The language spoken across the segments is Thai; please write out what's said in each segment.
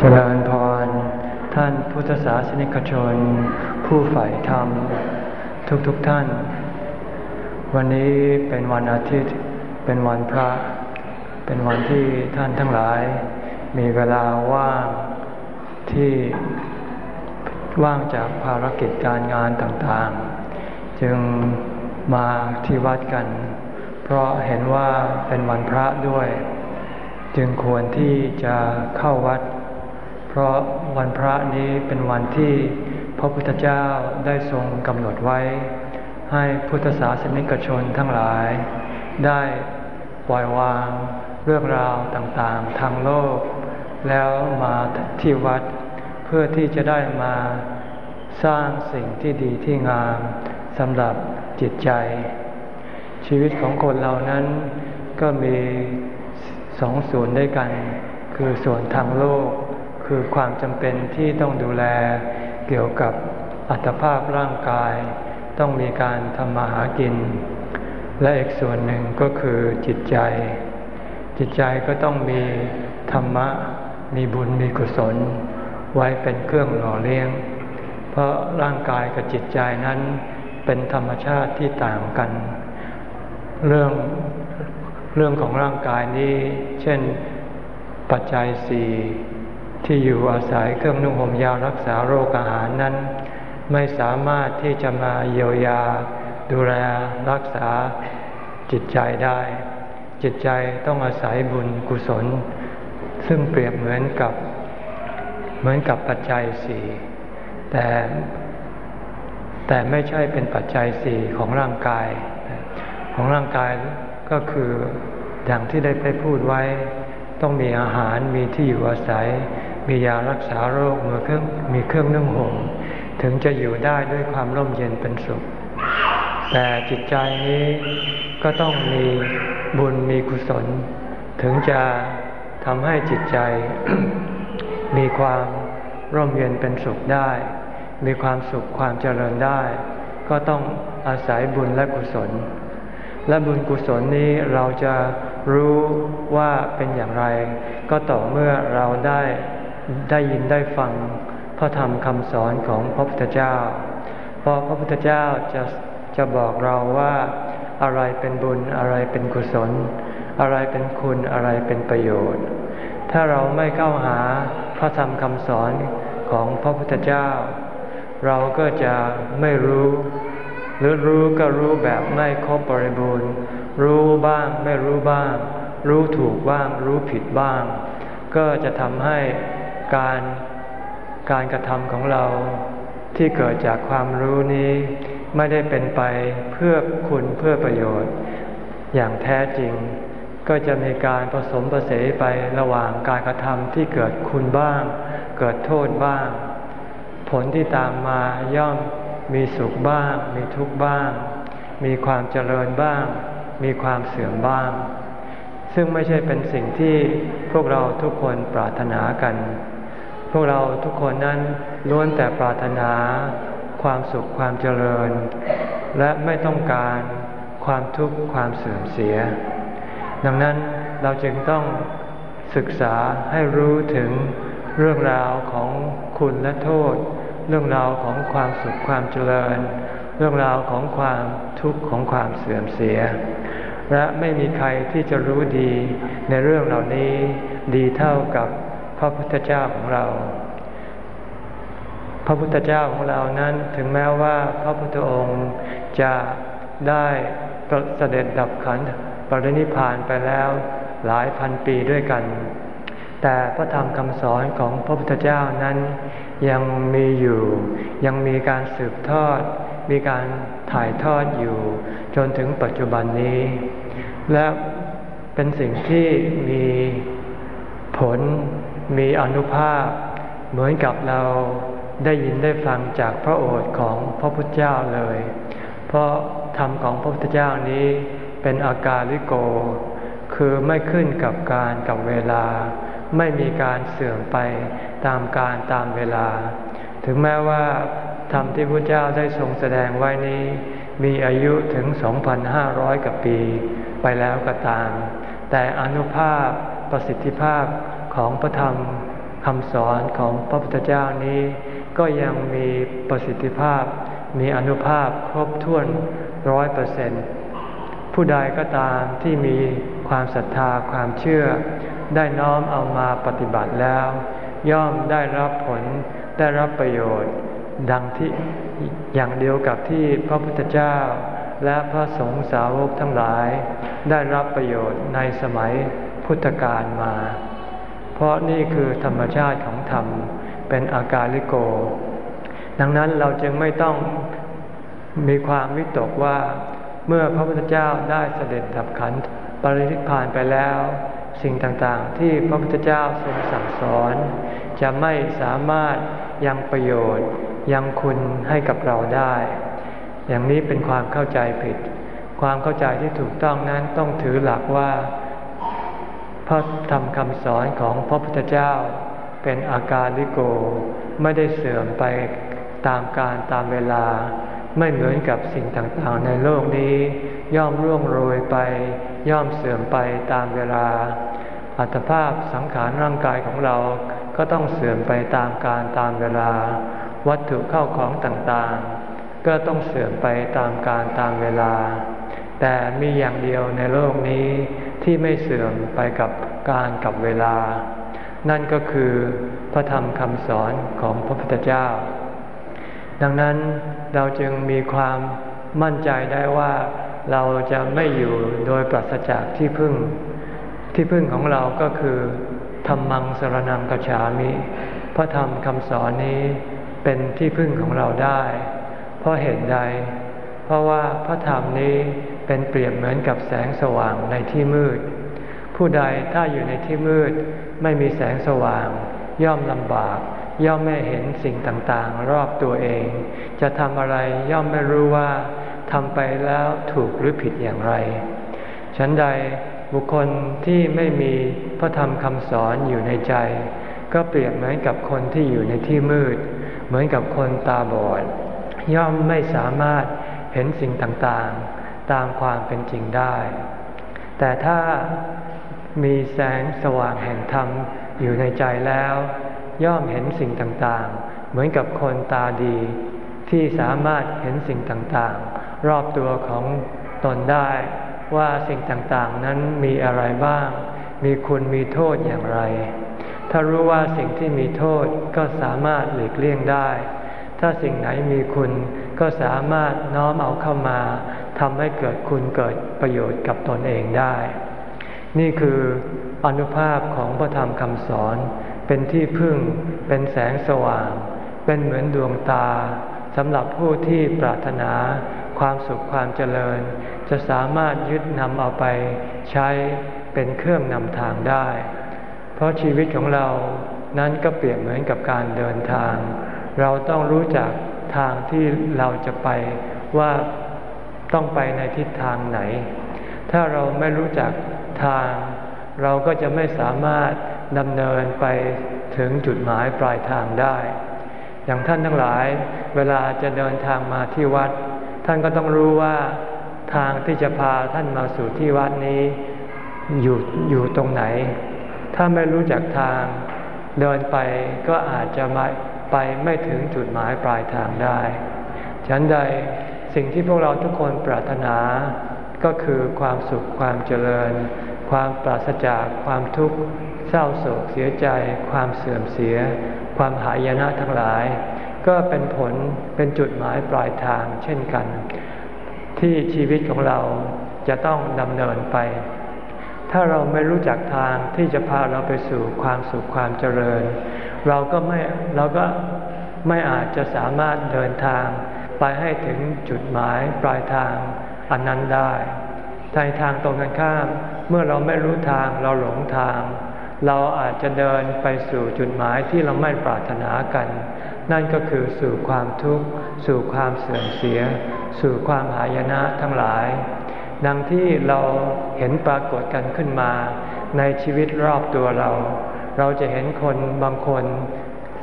เจริญพร ท่านพุทธศาสนิกชน ผู้ใฝ่ธรรม ทุกๆทท่าน วันนี้เป็นวันอาทิตย์ เป็นวันพระ เป็นวันที่ท่านทั้งหลาย มีเวลาว่างที่ว่างจากภารกิจการงานต่างๆ จึงมาที่วัดกัน เพราะเห็นว่าเป็นวันพระด้วย จึงควรที่จะเข้าวัด เพราะวันพระนี้เป็นวันที่พระพุทธเจ้าได้ทรงกำหนดไว้ ให้พุทธศาสนิกชนทั้งหลาย ได้ปล่อยวางเรื่องราวต่างๆ ทางโลก แล้วมาที่วัด เพื่อที่จะได้มาสร้างสิ่งที่ดีที่งามสำหรับจิตใจ ชีวิตของคนเรานั้นก็มีสองส่วนด้วยกัน คือส่วนทางโลก คือความจำเป็นที่ต้องดูแลเกี่ยวกับอัตภาพร่างกาย ต้องมีการทำมาหากิน และอีกส่วนหนึ่งก็คือจิตใจ จิตใจก็ต้องมีธรรมะ มีบุญมีกุศล ไว้เป็นเครื่องหล่อเลี้ยง เพราะร่างกายกับจิตใจนั้นเป็นธรรมชาติที่ต่างกัน เรื่องเรื่องของร่างกายนี้ เช่นปัจจัยสี่ ที่อยู่อาศัยเครื่องนุ่งห่มยารักษาโรคอาหารนั้น ไม่สามารถที่จะมาเยียวยา ดูแลรักษาจิตใจได้ จิตใจต้องอาศัยบุญกุศล ซึ่งเปรียบเหมือนกับ เหมือนกับปัจจัยสี่แต่แต่ไม่ใช่เป็นปัจจัยสี่ของร่างกาย ของร่างกายก็คืออย่างที่ได้ไปพูดไว้ ต้องมีอาหารมีที่อยู่อาศัย มียารักษาโรคมือเครื่องมีเครื่องนึ่งห่มถึงจะอยู่ได้ด้วยความร่มเย็นเป็นสุข แต่จิตใจนี้ก็ต้องมีบุญมีกุศล ถึงจะทำให้จิตใจ มีความร่มเย็นเป็นสุขได้ มีความสุขความเจริญได้ ก็ต้องอาศัยบุญและกุศล และบุญกุศลนี้เราจะรู้ว่าเป็นอย่างไร ก็ต่อเมื่อเราได้ ได้ยินได้ฟังพระธรรมคำสอนของพระพุทธเจ้า เพราะพระพุทธเจ้าจะจะบอกเราว่าอะไรเป็นบุญอะไรเป็นกุศล อะไรเป็นคุณอะไรเป็นประโยชน์ ถ้าเราไม่เข้าหาพระธรรมคำสอนของพระพุทธเจ้า เราก็จะไม่รู้ หรือรู้ก็รู้แบบไม่ครบบริบูรณ์ รู้บ้างไม่รู้บ้าง รู้ถูกบ้าง รู้ผิดบ้าง ก็จะทำให้ การการกระทำของเราที่เกิดจากความรู้นี้ ไม่ได้เป็นไปเพื่อคุณเพื่อประโยชน์ อย่างแท้จริง ก็จะมีการผสมประเสไประหว่างการกระทำที่เกิดคุณบ้าง เกิดโทษบ้าง ผลที่ตามมาย่อมมีสุขบ้าง มีทุกข์บ้าง มีความเจริญบ้าง มีความเสื่อมบ้าง ซึ่งไม่ใช่เป็นสิ่งที่พวกเราทุกคนปรารถนากัน พวกเราทุกคนนั้นล้วนแต่ปรารถนาความสุขความเจริญ และไม่ต้องการความทุกข์ความเสื่อมเสีย ดังนั้นเราจึงต้องศึกษาให้รู้ถึงเรื่องราวของคุณและโทษ เรื่องราวของความสุขความเจริญ เรื่องราวของความทุกข์ของความเสื่อมเสีย และไม่มีใครที่จะรู้ดีในเรื่องเหล่านี้ดีเท่ากับ พระพุทธเจ้าของเรา พระพุทธเจ้าของเรานั้นถึงแม้ว่าพระพุทธองค์จะได้เสด็จดับขันปรินิพานไปแล้วหลายพันปีด้วยกัน แต่พระธรรมคำสอนของพระพุทธเจ้านั้นยังมีอยู่ ยังมีการสืบทอด มีการถ่ายทอดอยู่ จนถึงปัจจุบันนี้ และเป็นสิ่งที่มีผล มีอนุภาพเหมือนกับเราได้ยินได้ฟังจากพระโอษฐ์ของพระพุทธเจ้าเลย เพราะธรรมของพระพุทธเจ้านี้เป็นอาการลิโก คือไม่ขึ้นกับการกับเวลา ไม่มีการเสื่อมไปตามการตามเวลา ถึงแม้ว่าธรรมที่พระเจ้าได้ทรงแสดงไว้นี้ มีอายุถึง 2,500 กว่าปี ไปแล้วก็ตาม แต่อนุภาพประสิทธิภาพ ของพระธรรมคำสอนของพระพุทธเจ้านี้ ก็ยังมีประสิทธิภาพ มีอนุภาพครบถ้วนร้อยเปอร์เซ็นต์ผู้ใดก็ตามที่มีความศรัทธาความเชื่อ ได้น้อมเอามาปฏิบัติแล้ว ย่อมได้รับผลได้รับประโยชน์ ดังที่อย่างเดียวกับที่พระพุทธเจ้า และพระสงฆ์สาวกทั้งหลาย ได้รับประโยชน์ในสมัยพุทธกาลมา เพราะนี่คือธรรมชาติของธรรม เป็นอากาลิโก ดังนั้นเราจึงไม่ต้องมีความวิตกว่า เมื่อพระพุทธเจ้าได้เสด็จดับขันปรินิพพานไปแล้ว สิ่งต่างๆ ที่พระพุทธเจ้าทรงสั่งสอน จะไม่สามารถยังประโยชน์ ยังคุณให้กับเราได้ อย่างนี้เป็นความเข้าใจผิด ความเข้าใจที่ถูกต้องนั้นต้องถือหลักว่า พระธรรมคำสอนของพระพุทธเจ้า เป็นอาการลิโกไม่ได้เสื่อมไปตามการตามเวลา ไม่เหมือนกับสิ่งต่างๆ ในโลกนี้ ย่อมร่วงโรยไป ย่อมเสื่อมไปตามเวลา อัตภาพสังขารร่างกายของเราก็ต้องเสื่อมไปตามการตามเวลา วัตถุเข้าของต่างๆ ก็ต้องเสื่อมไปตามการตามเวลา แต่มีอย่างเดียวในโลกนี้ ที่ไม่เสื่อมไปกับการกับเวลา นั่นก็คือพระธรรมคำสอนของพระพุทธเจ้า ดังนั้นเราจึงมีความมั่นใจได้ว่าเราจะไม่อยู่โดยปราศจากที่พึ่ง ที่พึ่งของเราก็คือธรรมังสรนังกฉามิ พระธรรมคำสอนนี้เป็นที่พึ่งของเราได้ เพราะเหตุใด เพราะว่าพระธรรมนี้เป็นเปรียบเหมือนกับแสงสว่างในที่มืด ผู้ใดถ้าอยู่ในที่มืด ไม่มีแสงสว่าง ย่อมลำบาก ย่อมไม่เห็นสิ่งต่างๆ รอบตัวเอง จะทำอะไรย่อมไม่รู้ว่าทำไปแล้วถูกหรือผิดอย่างไร ฉันใดบุคคลที่ไม่มีพระธรรมคำสอนอยู่ในใจ ก็เปรียบเหมือนกับคนที่อยู่ในที่มืด เหมือนกับคนตาบอด ย่อมไม่สามารถ ห็นสิ่งต่างๆ ตามความเป็นจริงได้ แต่ถ้ามีแสงสว่างแห่งธรรมอยู่ในใจแล้ว ย่อมเห็นสิ่งต่างๆ เหมือนกับคนตาดี ที่สามารถเห็นสิ่งต่างๆ รอบตัวของตนได้ว่าสิ่งต่างๆ นั้นมีอะไรบ้าง มีคุณมีโทษอย่างไร ถ้ารู้ว่าสิ่งที่มีโทษก็สามารถหลีกเลี่ยงได้ ถ้าสิ่งไหนมีคุณ ก็สามารถน้อมเอาเข้ามาทำให้เกิดคุณเกิดประโยชน์กับตนเองได้ นี่คืออนุภาพของพระธรรมคำสอน เป็นที่พึ่งเป็นแสงสว่าง เป็นเหมือนดวงตาสำหรับผู้ที่ปรารถนาความสุขความเจริญ จะสามารถยึดนำเอาไปใช้เป็นเครื่องนำทางได้ เพราะชีวิตของเรานั้นก็เปรียบเหมือนกับการเดินทาง เราต้องรู้จัก ทางที่เราจะไปว่าต้องไปในทิศทางไหน ถ้าเราไม่รู้จักทาง เราก็จะไม่สามารถดำเนินไปถึงจุดหมายปลายทางได้ อย่างท่านทั้งหลาย เวลาจะเดินทางมาที่วัด ท่านก็ต้องรู้ว่าทางที่จะพาท่านมาสู่ที่วัดนี้ อยู่อยู่ตรงไหน ถ้าไม่รู้จักทาง เดินไปก็อาจจะมา ไปไม่ถึงจุดหมายปลายทางได้ ฉันใดสิ่งที่พวกเราทุกคนปรารถนา ก็คือความสุขความเจริญ ความปราศจากความทุกข์ เศร้าโศกเสียใจ ความเสื่อมเสีย ความหายนะทั้งหลาย ก็เป็นผลเป็นจุดหมายปลายทางเช่นกัน ที่ชีวิตของเราจะต้องดำเนินไป ถ้าเราไม่รู้จักทางที่จะพาเราไปสู่ความสุขความเจริญ เราก็ไม่เราก็ไม่อาจจะสามารถเดินทาง ไปให้ถึงจุดหมายปลายทางอันนั้นได้ในทางตรงกันข้าม เมื่อเราไม่รู้ทางเราหลงทาง เราอาจจะเดินไปสู่จุดหมายที่เราไม่ปรารถนากัน นั่นก็คือสู่ความทุกข์ สู่ความเสื่อมเสีย สู่ความหายนะทั้งหลาย ดังที่เราเห็นปรากฏกันขึ้นมา ในชีวิตรอบตัวเรา เราจะเห็นคนบางคน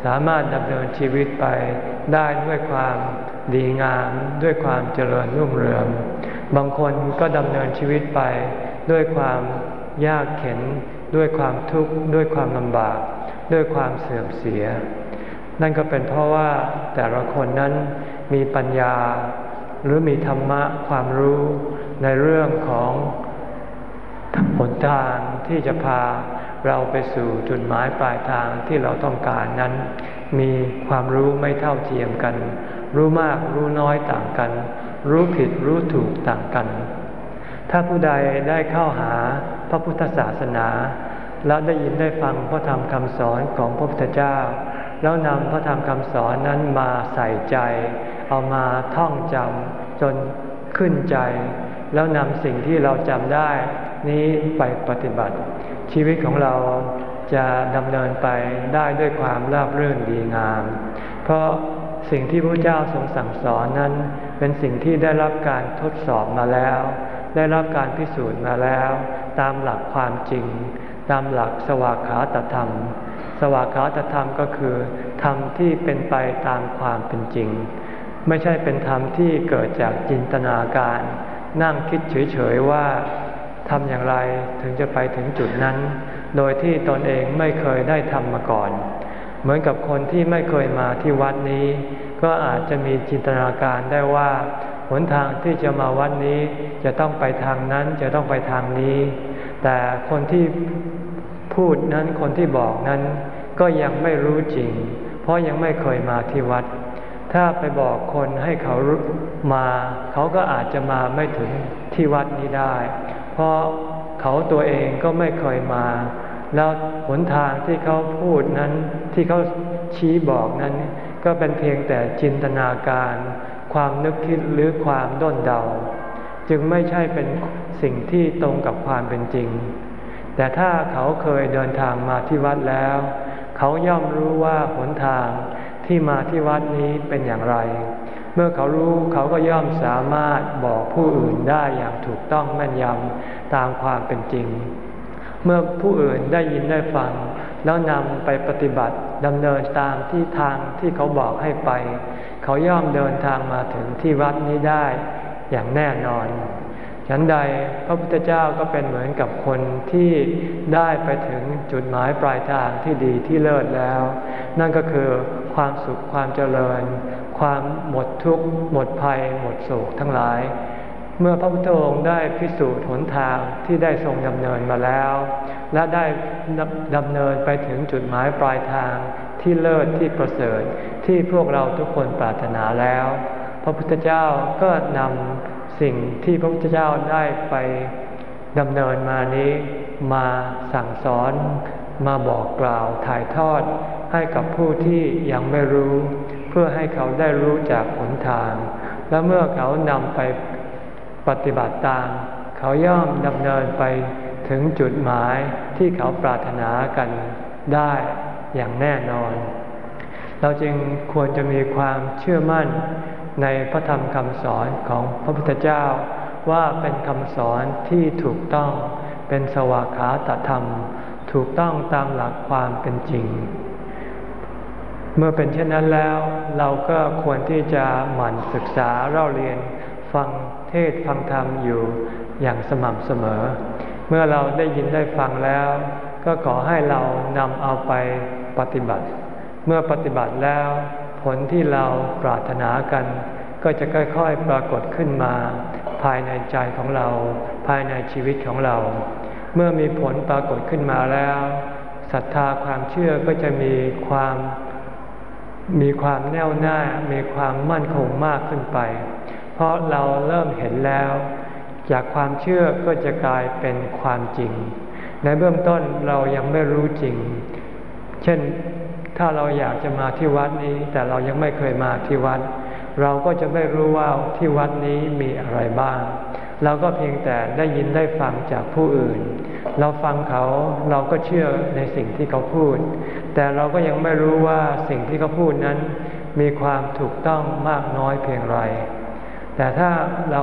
สามารถดำเนินชีวิตไปได้ด้วยความดีงามด้วยความเจริญรุ่งเรือง บางคนก็ดำเนินชีวิตไป ด้วยความยากเข็น ด้วยความทุกข์ด้วยความลำบาก ด้วยความเสื่อมเสีย นั่นก็เป็นเพราะว่าแต่ละคนนั้นมีปัญญาหรือมีธรรมะความรู้ ในเรื่องของหนทางที่จะพาเราไปสู่จุดหมายปลายทางที่เราต้องการนั้น มีความรู้ไม่เท่าเทียมกัน รู้มากรู้น้อยต่างกัน รู้ผิดรู้ถูกต่างกัน ถ้าผู้ใดได้เข้าหาพระพุทธศาสนา แล้วได้ยินได้ฟังพระธรรมคำสอนของพระพุทธเจ้า แล้วนำพระธรรมคำสอนนั้นมาใส่ใจ เอามาท่องจำจนขึ้นใจ แล้วนำสิ่งที่เราจำได้นี้ไปปฏิบัติ ชีวิตของเราจะดำเนินไปได้ด้วยความราบรื่นดีงาม เพราะสิ่งที่พระเจ้าทรงสั่งสอนนั้น เป็นสิ่งที่ได้รับการทดสอบมาแล้ว ได้รับการพิสูจน์มาแล้ว ตามหลักความจริง ตามหลักสวากขาตธรรม สวากขาตธรรมก็คือธรรมที่เป็นไปตามความเป็นจริง ไม่ใช่เป็นธรรมที่เกิดจากจินตนาการ นั่งคิดเฉยๆว่าทำอย่างไรถึงจะไปถึงจุดนั้น โดยที่ตนเองไม่เคยได้ทำมาก่อน เหมือนกับคนที่ไม่เคยมาที่วัดนี้ ก็อาจจะมีจินตนาการได้ว่าหนทางที่จะมาวัดนี้จะต้องไปทางนั้นจะต้องไปทางนี้ แต่คนที่พูดนั้นคนที่บอกนั้น ก็ยังไม่รู้จริง เพราะยังไม่เคยมาที่วัด ถ้าไปบอกคนให้เขามา เขาก็อาจจะมาไม่ถึงที่วัดนี้ได้ เพราะเขาตัวเองก็ไม่เคยมา แล้วหนทางที่เขาพูดนั้นที่เขาชี้บอกนั้น ก็เป็นเพียงแต่จินตนาการ ความนึกคิดหรือความด้นเดา จึงไม่ใช่เป็นสิ่งที่ตรงกับความเป็นจริง แต่ถ้าเขาเคยเดินทางมาที่วัดแล้ว เขาย่อมรู้ว่าหนทาง ที่มาที่วัดนี้เป็นอย่างไร เมื่อเขารู้เขาก็ย่อมสามารถบอกผู้อื่นได้อย่างถูกต้องแม่นยำตามความเป็นจริง เมื่อผู้อื่นได้ยินได้ฟัง แล้วนำไปปฏิบัติดำเนินตามที่ทางที่เขาบอกให้ไป เขาย่อมเดินทางมาถึงที่วัดนี้ได้อย่างแน่นอนฉันใดพระพุทธเจ้าก็เป็นเหมือนกับคนที่ได้ไปถึงจุดหมายปลายทางที่ดีที่เลิศแล้ว นั่นก็คือ ความสุขความเจริญ ความหมดทุกข์หมดภัย หมดโศกทั้งหลาย เมื่อพระพุทธองค์ได้พิสูจน์หนทางที่ได้ทรงดำเนินมาแล้ว และได้ดำเนินไปถึงจุดหมายปลายทางที่เลิศที่ประเสริฐที่พวกเราทุกคนปรารถนาแล้ว พระพุทธเจ้าก็นำสิ่งที่พระพุทธเจ้าได้ไปดำเนินมานี้มาสั่งสอนมาบอกกล่าวถ่ายทอด ให้กับผู้ที่ยังไม่รู้ เพื่อให้เขาได้รู้จากหนทาง และเมื่อเขานำไปปฏิบัติตาม เขาย่อมดำเนินไปถึงจุดหมายที่เขาปรารถนากันได้อย่างแน่นอน เราจึงควรจะมีความเชื่อมั่นในพระธรรมคำสอนของพระพุทธเจ้าว่าเป็นคำสอนที่ถูกต้องเป็นสวากขาตธรรม ถูกต้องตามหลักความเป็นจริง เมื่อเป็นเช่นนั้นแล้ว เราก็ควรที่จะหมั่นศึกษาเล่าเรียนฟังเทศฟังธรรมอยู่อย่างสม่ำเสมอ เมื่อเราได้ยินได้ฟังแล้ว ก็ขอให้เรานำเอาไปปฏิบัติ เมื่อปฏิบัติแล้ว ผลที่เราปรารถนากัน ก็จะค่อยๆปรากฏขึ้นมา ภายในใจของเรา ภายในชีวิตของเรา เมื่อมีผลปรากฏขึ้นมาแล้วศรัทธาความเชื่อก็จะมีความ มีความแน่วแน่มีความมั่นคงมากขึ้นไป เพราะเราเริ่มเห็นแล้ว จากความเชื่อก็จะกลายเป็นความจริง ในเบื้องต้นเรายังไม่รู้จริง เช่นถ้าเราอยากจะมาที่วัดนี้ แต่เรายังไม่เคยมาที่วัด เราก็จะไม่รู้ว่าที่วัดนี้มีอะไรบ้าง เราก็เพียงแต่ได้ยินได้ฟังจากผู้อื่น เราฟังเขาเราก็เชื่อในสิ่งที่เขาพูด แต่เราก็ยังไม่รู้ว่าสิ่งที่เขาพูดนั้น มีความถูกต้องมากน้อยเพียงไร แต่ถ้าเรา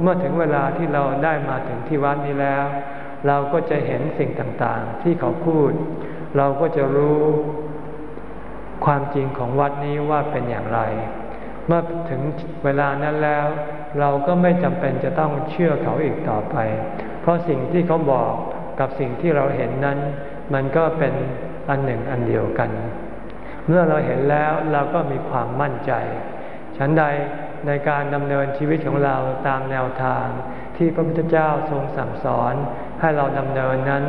เมื่อถึงเวลาที่เราได้มาถึงที่วัดนี้แล้ว เราก็จะเห็นสิ่งต่างๆ ที่เขาพูด เราก็จะรู้ความจริงของวัดนี้ว่าเป็นอย่างไร เมื่อถึงเวลานั้นแล้ว เราก็ไม่จำเป็นจะต้องเชื่อเขาอีกต่อไป เพราะสิ่งที่เขาบอกกับสิ่งที่เราเห็นนั้น มันก็เป็น อันหนึ่งอันเดียวกัน เมื่อเราเห็นแล้วเราก็มีความมั่นใจ ฉันใดในการดำเนินชีวิตของเราตามแนวทาง ที่พระพุทธเจ้าทรงสั่งสอนให้เราดำเนินนั้น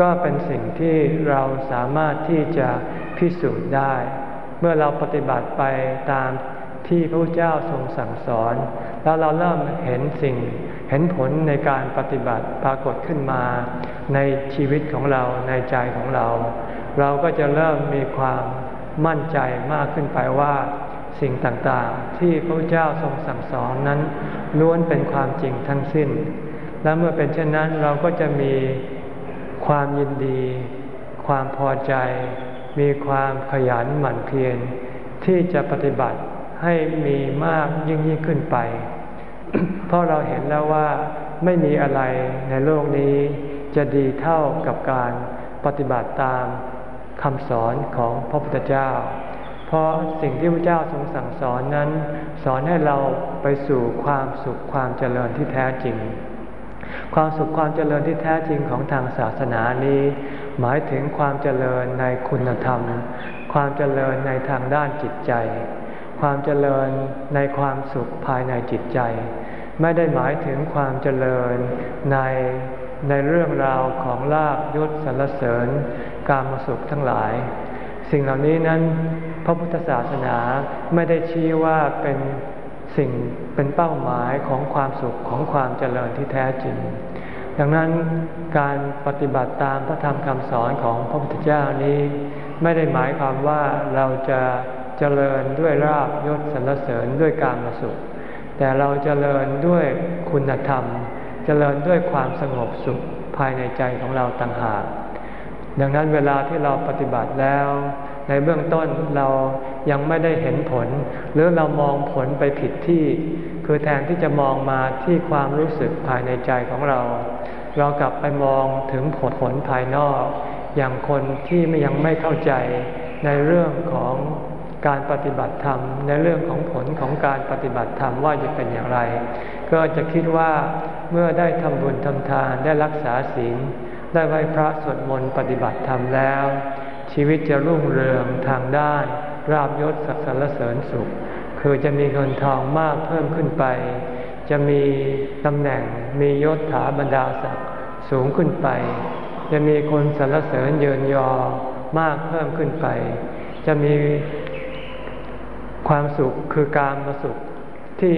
ก็เป็นสิ่งที่เราสามารถที่จะพิสูจน์ได้ เมื่อเราปฏิบัติไปตามที่พระพุทธเจ้าทรงสั่งสอน แล้วเราเริ่มเห็นสิ่งเห็นผลในการปฏิบัติปรากฏขึ้นมา ในชีวิตของเราในใจของเรา เราก็จะเริ่มมีความมั่นใจมากขึ้นไปว่า สิ่งต่างๆ ที่พระเจ้าทรงสั่งสอนนั้น ล้วนเป็นความจริงทั้งสิ้น และเมื่อเป็นเช่นนั้นเราก็จะมีความยินดี ความพอใจ มีความขยันหมั่นเพียรที่จะปฏิบัติให้มีมากยิ่งยิ่งขึ้นไป เพราะเราเห็นแล้วว่าไม่มีอะไรในโลกนี้จะดีเท่ากับการปฏิบัติตาม คำสอนของพระพุทธเจ้า เพราะสิ่งที่พระเจ้าทรงสั่งสอนนั้น สอนให้เราไปสู่ความสุขความเจริญที่แท้จริง ความสุขความเจริญที่แท้จริงของทางศาสนานี้ หมายถึงความเจริญในคุณธรรม ความเจริญในทางด้านจิตใจ ความเจริญในความสุขภายในจิตใจ ไม่ได้หมายถึงความเจริญในในเรื่องราวของลาบยศสรรเสริญ การมสุขทั้งหลาย สิ่งเหล่านี้นั้นพระพุทธศาสนาไม่ได้ชี้ว่าเป็นสิ่งเป็นเป้าหมายของความสุขของความเจริญที่แท้จริง ดังนั้นการปฏิบัติตามพระธรรมคำสอนของพระพุทธเจ้านี้ ไม่ได้หมายความว่าเราจะเจริญด้วยราบยศสรรเสริญด้วยการมาสุข แต่เราเจริญด้วยคุณธรรม เจริญด้วยความสงบสุขภายในใจของเราต่างหาก ดังนั้นเวลาที่เราปฏิบัติแล้ว ในเบื้องต้นเรายังไม่ได้เห็นผล หรือเรามองผลไปผิดที่ คือแทนที่จะมองมาที่ความรู้สึกภายในใจของเรา เรากลับไปมองถึงผลผลภายนอก อย่างคนที่ยังไม่เข้าใจในเรื่องของการปฏิบัติธรรม ในเรื่องของผลของการปฏิบัติธรรมว่าจะเป็นอย่างไร ก็จะคิดว่าเมื่อได้ทำบุญทำทานได้รักษาศีล ได้ไหว้พระสวดมนต์ปฏิบัติธรรมแล้ว ชีวิตจะรุ่งเรืองทางด้านราบยศสักสรรเสริญสุข คือจะมีเงินทองมากเพิ่มขึ้นไป จะมีตำแหน่งมียศถาบรรดาศักดิ์สูงขึ้นไป จะมีคนสรรเสริญเยินยอมากเพิ่มขึ้นไป จะมีความสุขคือการมาสุขที่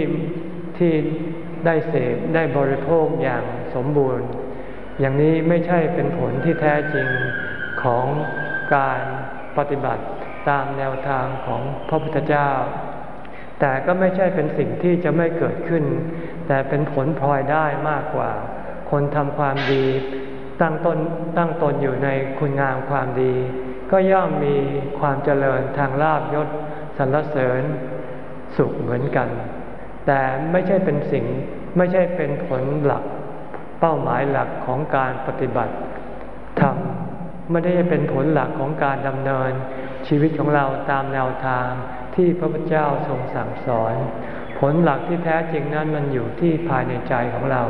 ที่ได้เสพได้บริโภคอย่างสมบูรณ์ อย่างนี้ไม่ใช่เป็นผลที่แท้จริงของการปฏิบัติตามแนวทางของพระพุทธเจ้า แต่ก็ไม่ใช่เป็นสิ่งที่จะไม่เกิดขึ้น แต่เป็นผลพลอยได้มากกว่า คนทำความดี ตั้งตนตั้งตนอยู่ในคุณงามความดี ก็ย่อมมีความเจริญทางลาบยศสรรเสริญสุขเหมือนกัน แต่ไม่ใช่เป็นสิ่งไม่ใช่เป็นผลหลัก เป้าหมายหลักของการปฏิบัติธรรมไม่ได้เป็นผลหลักของการดำเนิน ชีวิตของเราตามแนวทางที่พระพุทธเจ้าทรงสั่งสอน ผลหลักที่แท้จริงนั้นมันอยู่ที่ภายในใจของเรา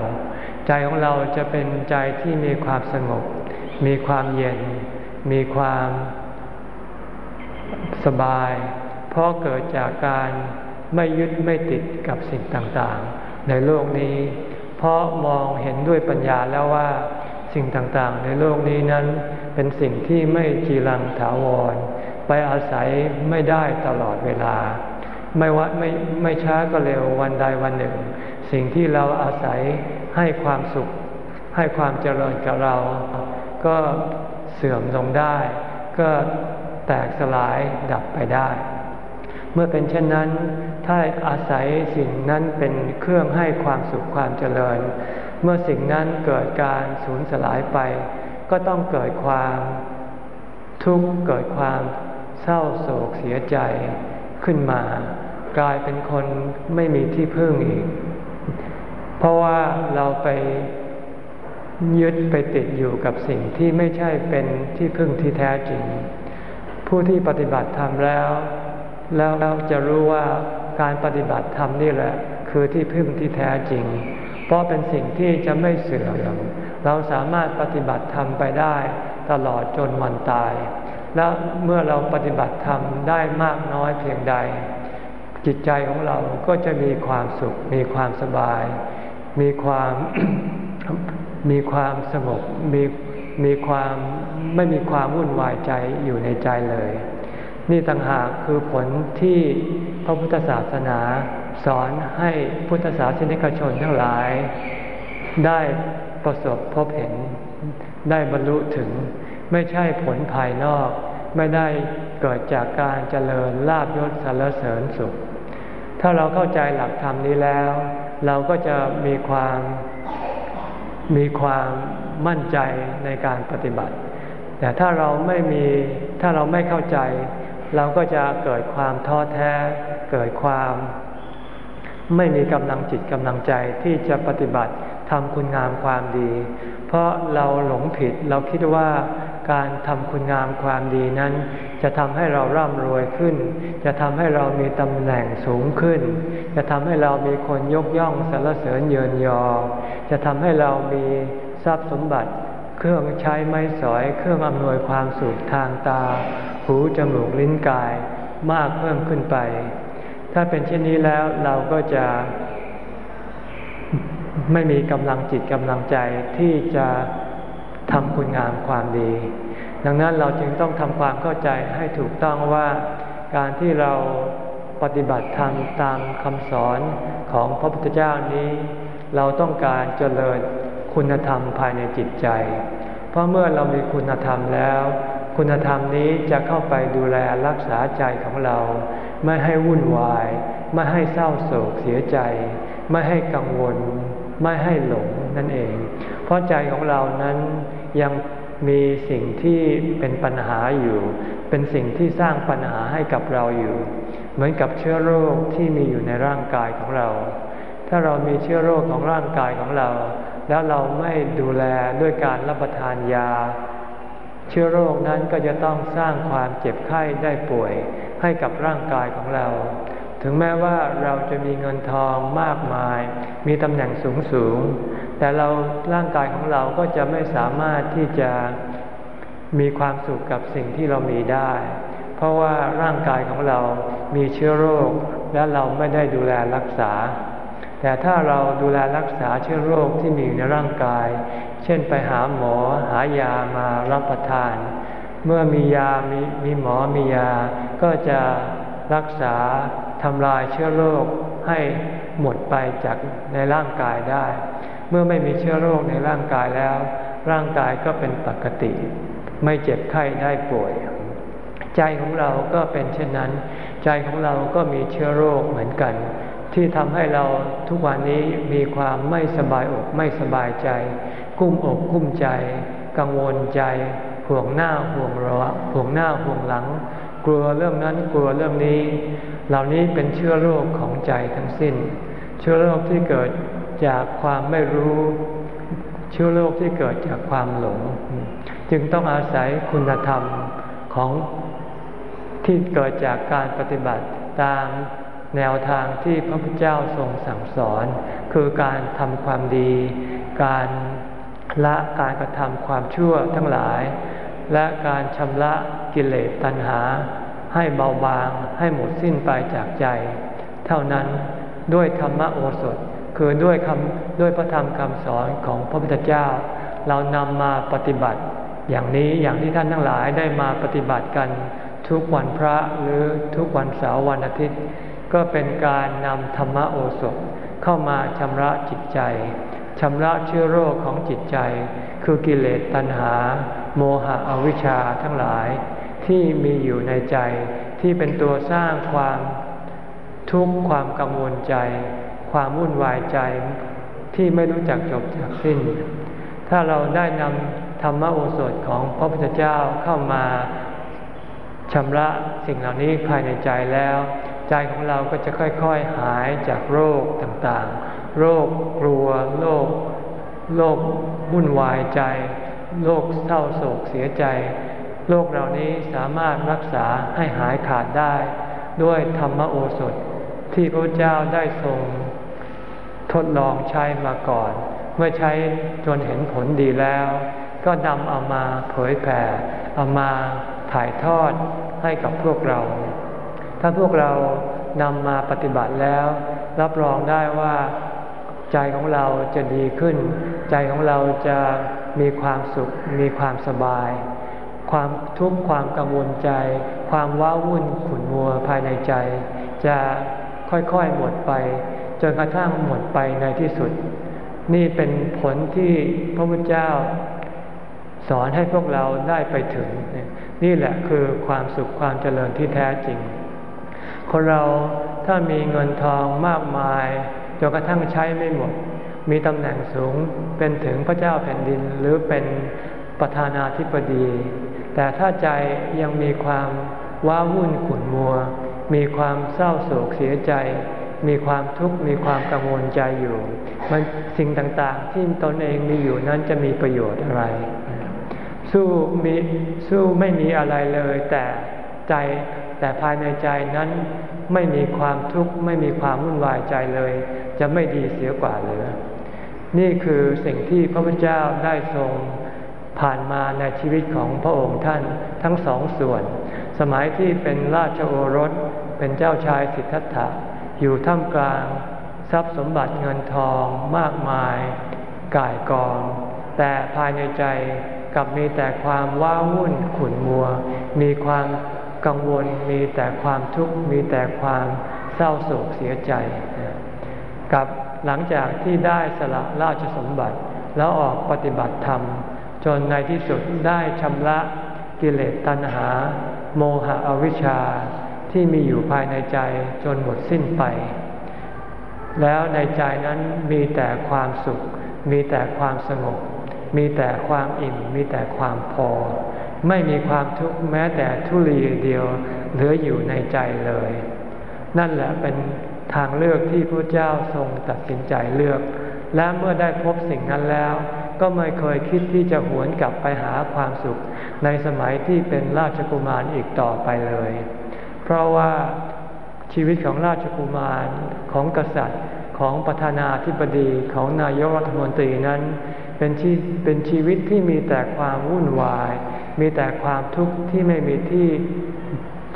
ใจของเราจะเป็นใจที่มีความสงบ มีความเย็น มีความสบาย เพราะเกิดจากการไม่ยึดไม่ติดกับสิ่งต่างๆ ในโลกนี้ เพราะมองเห็นด้วยปัญญาแล้วว่าสิ่งต่างๆ ในโลกนี้นั้น เป็นสิ่งที่ไม่จีรังถาวร ไปอาศัยไม่ได้ตลอดเวลา ไม่ว่าไม่ไม่ช้าก็เร็ววันใดวันหนึ่ง สิ่งที่เราอาศัยให้ความสุข ให้ความเจริญกับเรา ก็เสื่อมลงได้ ก็แตกสลายดับไปได้ เมื่อเป็นเช่นนั้น ถ้าอาศัยสิ่งนั้นเป็นเครื่องให้ความสุขความเจริญ เมื่อสิ่งนั้นเกิดการสูญสลายไป ก็ต้องเกิดความทุกข์เกิดความเศร้าโศกเสียใจขึ้นมา กลายเป็นคนไม่มีที่พึ่งอีก เพราะว่าเราไปยึดไปติดอยู่กับสิ่งที่ไม่ใช่เป็นที่พึ่งที่แท้จริง ผู้ที่ปฏิบัติธรรมแล้ว แล้วเราจะรู้ว่า การปฏิบัติธรรมนี่แหละ คือที่พึ่งที่แท้จริง เพราะเป็นสิ่งที่จะไม่เสื่อม เราสามารถปฏิบัติธรรมไปได้ ตลอดจนวันตาย แล้วเมื่อเราปฏิบัติธรรมได้มากน้อยเพียงใด จิตใจของเราก็จะมีความสุข มีความสบาย มีความมีความสงบมีมีความไม่มีความวุ่นวายใจอยู่ในใจเลย นี่ต่างหากคือผลที่พระพุทธศาสนา สอนให้พุทธศาสนิกชนทั้งหลาย ได้ประสบพบเห็นได้บรรลุถึง ไม่ใช่ผลภายนอก ไม่ได้เกิดจากการเจริญลาบยศสารเสริญสุข ถ้าเราเข้าใจหลักธรรมนี้แล้ว เราก็จะมีความมีความมั่นใจในการปฏิบัติ แต่ถ้าเราไม่มีถ้าเราไม่เข้าใจ เราก็จะเกิดความท้อแท้ เกิดความ ไม่มีกำลังจิตกำลังใจที่จะปฏิบัติทำคุณงามความดี เพราะเราหลงผิดเราคิดว่าการทำคุณงามความดีนั้น จะทำให้เราร่ำรวยขึ้น จะทำให้เรามีตำแหน่งสูงขึ้น จะทำให้เรามีคนยกย่องสรรเสริญเยินยอ จะทำให้เรามีทรัพย์สมบัติ เครื่องใช้ไม้สอย เครื่องอำนวยความสุขทางตา หูจมูกลิ้นกายมากเพิ่มขึ้นไป ถ้าเป็นเช่นนี้แล้วเราก็จะไม่มีกำลังจิตกำลังใจที่จะทำคุณงามความดี ดังนั้นเราจึงต้องทำความเข้าใจให้ถูกต้องว่าการที่เราปฏิบัติธรรมตามคำสอนของพระพุทธเจ้านี้ เราต้องการเจริญคุณธรรมภายในจิตใจ เพราะเมื่อเรามีคุณธรรมแล้ว คุณธรรมนี้จะเข้าไปดูแลรักษาใจของเรา ไม่ให้วุ่นวาย ไม่ให้เศร้าโศกเสียใจ ไม่ให้กังวล ไม่ให้หลงนั่นเอง เพราะใจของเรานั้นยังมีสิ่งที่เป็นปัญหาอยู่ เป็นสิ่งที่สร้างปัญหาให้กับเราอยู่ เหมือนกับเชื้อโรคที่มีอยู่ในร่างกายของเรา ถ้าเรามีเชื้อโรคของร่างกายของเรา แล้วเราไม่ดูแลด้วยการรับประทานยา เชื้อโรคนั้นก็จะต้องสร้างความเจ็บไข้ได้ป่วยให้กับร่างกายของเรา ถึงแม้ว่าเราจะมีเงินทองมากมาย มีตำแหน่งสูงสูง แต่เราร่างกายของเราก็จะไม่สามารถที่จะมีความสุขกับสิ่งที่เรามีได้ เพราะว่าร่างกายของเรามีเชื้อโรค และเราไม่ได้ดูแลรักษา แต่ถ้าเราดูแลรักษาเชื้อโรคที่มีอยู่ในร่างกาย เช่นไปหาหมอหายามารับประทาน เมื่อมียามีมีหมอมียา ก็จะรักษาทำลายเชื้อโรคให้หมดไปจากในร่างกายได้ เมื่อไม่มีเชื้อโรคในร่างกายแล้ว ร่างกายก็เป็นปกติ ไม่เจ็บไข้ได้ป่วย ใจของเราก็เป็นเช่นนั้น ใจของเราก็มีเชื้อโรคเหมือนกัน ที่ทำให้เราทุกวันนี้มีความไม่สบายอกไม่สบายใจ กุ้มอกกุ้มใจ กังวลใจ ห่วงหน้าห่วงรอห่วงหน้าห่วงหลัง กลัวเรื่องนั้นกลัวเรื่องนี้ เหล่านี้เป็นเชื้อโรคของใจทั้งสิ้น เชื้อโรคที่เกิดจากความไม่รู้ เชื้อโรคที่เกิดจากความหลง จึงต้องอาศัยคุณธรรมของที่เกิดจากการปฏิบัติตามแนวทางที่พระพุทธเจ้าทรงสั่งสอน คือการทำความดี การ ละการกระทำความชั่วทั้งหลาย และการชำระกิเลสตัณหา ให้เบาบางให้หมดสิ้นไปจากใจ เท่านั้นด้วยธรรมโอสถคือด้วยคำด้วยพระธรรมคำสอนของพระพุทธเจ้า เรานำมาปฏิบัติ อย่างนี้อย่างที่ท่านทั้งหลายได้มาปฏิบัติกันทุกวันพระหรือทุกวันเสาร์วันอาทิตย์ ก็เป็นการนำธรรมโอสถเข้ามาชำระจิตใจ ชำระเชื้อโรคของจิตใจ คือกิเลสตัณหา โมหะอวิชชาทั้งหลาย ที่มีอยู่ในใจที่เป็นตัวสร้างความทุกข์ความกังวลใจ ความวุ่นวายใจที่ไม่รู้จักจบจากสิ้น ถ้าเราได้นำธรรมโอสถของพระพุทธเจ้าเข้ามาชำระสิ่งเหล่านี้ภายในใจแล้ว ใจของเราก็จะค่อย ๆ หายจากโรคต่างๆ โรคกลัวโรคโรควุ่นวายใจโรคเศร้าโศกเสียใจโรคเหล่านี้สามารถรักษาให้หายขาดได้ ด้วยธรรมโอสถ ที่พระเจ้าได้ทรง ทดลองใช้มาก่อน เมื่อใช้จนเห็นผลดีแล้ว ก็นำเอามาเผยแผ่เอามาถ่ายทอดให้กับพวกเรา ถ้าพวกเรานำมาปฏิบัติแล้ว รับรองได้ว่า ใจของเราจะดีขึ้น ใจของเราจะมีความสุข มีความสบาย ความทุกข์ความกังวลใจ ความว้าวุ่นขุ่นมัวภายในใจ จะค่อยๆหมดไป จนกระทั่งหมดไปในที่สุด นี่เป็นผลที่พระพุทธเจ้า สอนให้พวกเราได้ไปถึง นี่แหละคือความสุขความเจริญที่แท้จริง คนเราถ้ามีเงินทองมากมาย จนกระทั่งใช้ไม่หมด มีตำแหน่งสูงเป็นถึงพระเจ้าแผ่นดินหรือเป็นประธานาธิบดี แต่ถ้าใจยังมีความว้าวุ่นขุ่นมัว มีความเศร้าโศกเสียใจ มีความทุกข์มีความกังวลใจอยู่ มันสิ่งต่างๆ ที่ตนเองมีอยู่นั้นจะมีประโยชน์อะไร สู้มีสู้ไม่มีอะไรเลย แต่ใจแต่ภายในใจนั้นไม่มีความทุกข์ไม่มีความวุ่นวายใจเลย จะไม่ดีเสียกว่าเลยนี่คือสิ่งที่พระพุทธเจ้าได้ทรงผ่านมาในชีวิตของพระองค์ท่านทั้งสองส่วน สมัยที่เป็นราชโอรสเป็นเจ้าชายสิทธัตถะอยู่ท่ามกลางทรัพย์สมบัติเงินทองมากมายก่ายกอง แต่ภายในใจกับมีแต่ความว้าวุ่นขุ่นมัว มีความกังวลมีแต่ความทุกข์มีแต่ความเศร้าโศกเสียใจ กับหลังจากที่ได้สละราชสมบัติแล้วออกปฏิบัติธรรม จนในที่สุดได้ชำระกิเลสตัณหา โมหะอวิชชาที่มีอยู่ภายในใจจนหมดสิ้นไป แล้วในใจนั้นมีแต่ความสุข มีแต่ความสงบ มีแต่ความอิ่ม มีแต่ความพอ ไม่มีความทุกข์แม้แต่ทุลีเดียวเหลืออยู่ในใจเลย นั่นแหละเป็น ทางเลือกที่พระเจ้าทรงตัดสินใจเลือก และเมื่อได้พบสิ่งนั้นแล้ว ก็ไม่เคยคิดที่จะหวนกลับไปหาความสุข ในสมัยที่เป็นราชกุมารอีกต่อไปเลย เพราะว่าชีวิตของราชกุมารของกษัตริย์ของประธานาธิบดีของนายกรัฐมนตรีนั้น เป็นชีเป็นชีวิตที่มีแต่ความวุ่นวาย มีแต่ความทุกข์ที่ไม่มีที่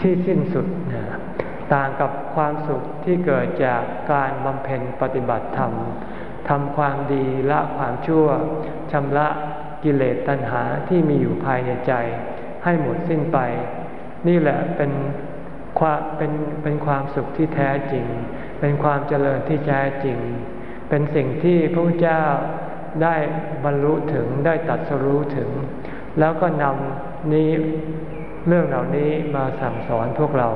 ที่สิ้นสุดนะ ต่างกับความสุขที่เกิดจากการบำเพ็ญปฏิบัติธรรมทำความดีละความชั่วชำระกิเลสตัณหาที่มีอยู่ภายในใจ ให้หมดสิ้นไป นี่แหละเป็นความเป็นเป็นความสุขที่แท้จริง เป็นความเจริญที่แท้จริง เป็นสิ่งที่พระพุทธเจ้าได้บรรลุถึงได้ตัดสรู้ถึง แล้วก็นำนี้เรื่องเหล่านี้มาสั่งสอนพวกเรา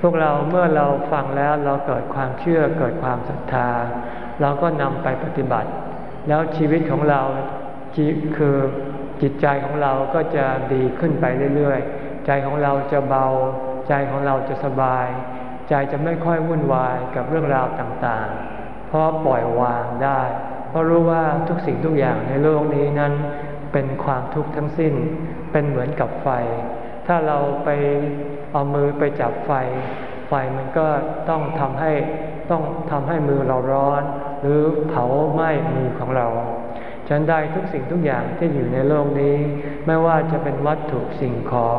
พวกเราเมื่อเราฟังแล้วเราเกิดความเชื่อเกิดความศรัทธา เราก็นำไปปฏิบัติ แล้วชีวิตของเราคือจิตใจของเราก็จะดีขึ้นไปเรื่อยๆ ใจของเราจะเบา ใจของเราจะสบาย ใจจะไม่ค่อยวุ่นวายกับเรื่องราวต่างๆ เพราะปล่อยวางได้ เพราะรู้ว่าทุกสิ่งทุกอย่างในโลกนี้นั้น เป็นความทุกข์ทั้งสิ้น เป็นเหมือนกับไฟ ถ้าเราไป เอามือไปจับไฟ ไฟมันก็ต้องทำให้ต้องทำให้มือเราร้อน หรือเผาไหม้มือของเราฉันได้ทุกสิ่งทุกอย่างที่อยู่ในโลกนี้ ไม่ว่าจะเป็นวัตถุสิ่งของ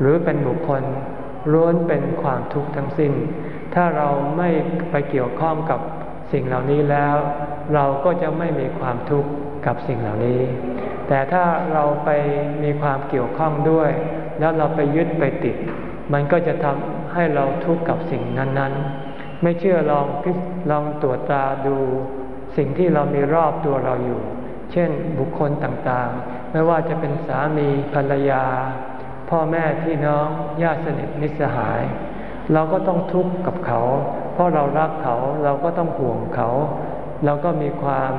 หรือเป็นบุคคลล้วนเป็นความทุกข์ทั้งสิ้น ถ้าเราไม่ไปเกี่ยวข้องกับสิ่งเหล่านี้แล้ว เราก็จะไม่มีความทุกข์กับสิ่งเหล่านี้ แต่ถ้าเราไปมีความเกี่ยวข้องด้วย แล้วเราไปยึดไปติด มันก็จะทำให้เราทุกข์กับสิ่งนั้นๆ ไม่เชื่อลองพิลองตรวจตาดูสิ่งที่เรามีรอบตัวเราอยู่ เช่นบุคคลต่างๆ ไม่ว่าจะเป็นสามีภรรยา พ่อแม่พี่น้องญาติสนิทมิตรสหาย เราก็ต้องทุกข์กับเขา เพราะเรารักเขาเราก็ต้องห่วงเขา เราก็มีความ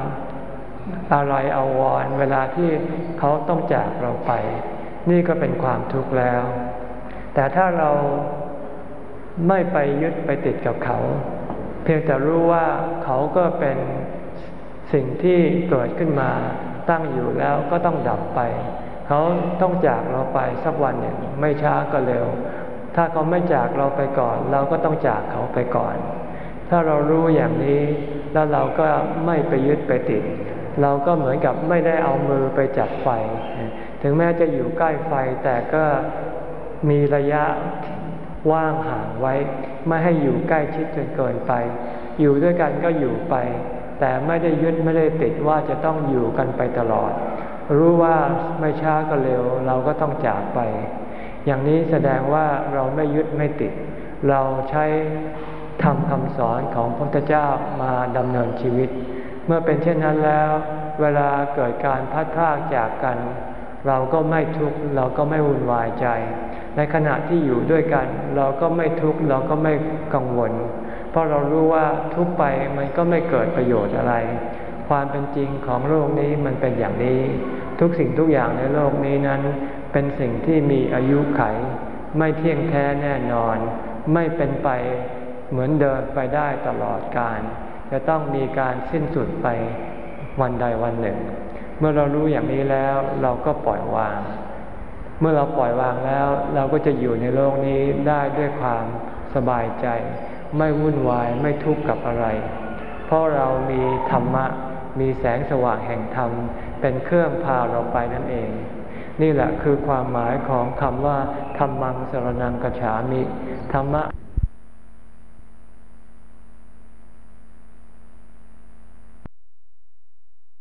อะไรเอาวอนเวลาที่เขาต้องจากเราไป นี่ก็เป็นความทุกข์แล้ว แต่ถ้าเราไม่ไปยึดไปติดกับเขา เพียงแต่รู้ว่าเขาก็เป็นสิ่งที่เกิดขึ้นมาตั้งอยู่แล้วก็ต้องดับไป เขาต้องจากเราไปสักวันหนึ่งไม่ช้าก็เร็ว ถ้าเขาไม่จากเราไปก่อน เราก็ต้องจากเขาไปก่อน ถ้าเรารู้อย่างนี้ แล้วเราก็ไม่ไปยึดไปติด เราก็เหมือนกับไม่ได้เอามือไปจับไฟ ถึงแม้จะอยู่ใกล้ไฟแต่ก็ มีระยะว่างห่างไว้ ไม่ให้อยู่ใกล้ชิดจนเกินไป อยู่ด้วยกันก็อยู่ไป แต่ไม่ได้ยึดไม่ได้ติดว่าจะต้องอยู่กันไปตลอด รู้ว่าไม่ช้าก็เร็ว เราก็ต้องจากไป อย่างนี้แสดงว่าเราไม่ยึดไม่ติด เราใช้ทำคำสอนของพระพุทธเจ้ามาดำเนินชีวิต เมื่อเป็นเช่นนั้นแล้ว เวลาเกิดการพัดพรากจากกัน เราก็ไม่ทุกข์เราก็ไม่วุ่นวายใจในขณะที่อยู่ด้วยกัน เราก็ไม่ทุกข์เราก็ไม่กังวล เพราะเรารู้ว่าทุกไปมันก็ไม่เกิดประโยชน์อะไร ความเป็นจริงของโลกนี้มันเป็นอย่างนี้ ทุกสิ่งทุกอย่างในโลกนี้นั้น เป็นสิ่งที่มีอายุไข ไม่เที่ยงแท้แน่นอน ไม่เป็นไปเหมือนเดินไปได้ตลอดกาลจะต้องมีการสิ้นสุดไปวันใดวันหนึ่ง เมื่อเรารู้อย่างนี้แล้วเราก็ปล่อยวาง เมื่อเราปล่อยวางแล้ว เราก็จะอยู่ในโลกนี้ได้ด้วยความสบายใจ ไม่วุ่นวายไม่ทุกข์กับอะไร เพราะเรามีธรรมะ มีแสงสว่างแห่งธรรม เป็นเครื่องพาเราไปนั่นเอง นี่แหละคือความหมายของคำว่าธรรมังสรนังกฉามิธรรมะ